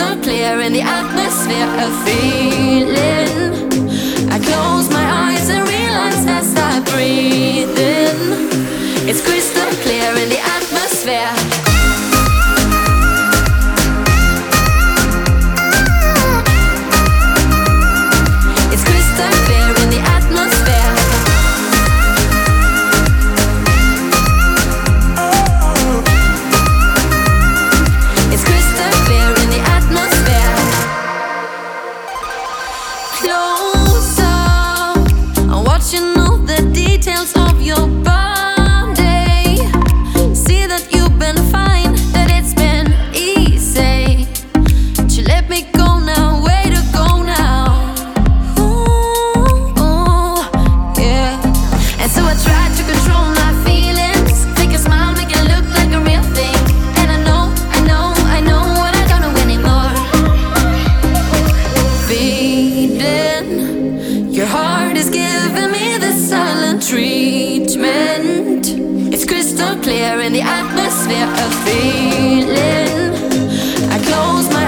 crystal clear in the atmosphere a feeling. I close my eyes and realize I start breathing. It's crystal clear in the atmosphere. Details of your. See that you've been fine, that it's been easy. You let me go now, way to go now. Yeah. And so I to control my feelings. Fake a smile, make it look like a real thing. And I know, I know, I know what I don't know anymore. Your heart treatment. It's crystal clear in the atmosphere of feeling. I close my